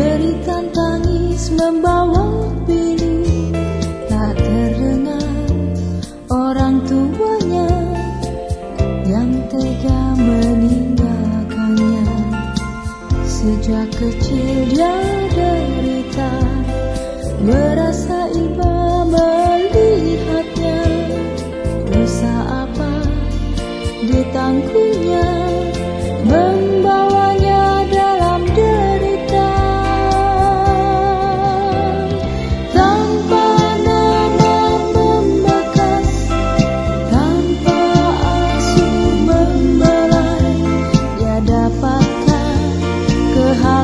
Berikan tangis membawa pilu Tak terdengar orang tuanya Yang tega meninggalkannya. Sejak kecil dia derita Merasa iba melihatnya. Dosa apa ditangkunya Mengapa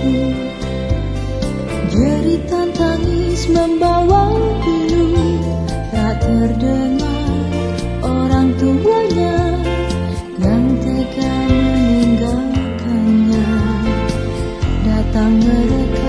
minggu Jeritan tangis membawa pilu Tak terdengar orang tuanya Yang tega meninggalkannya. Datang mereka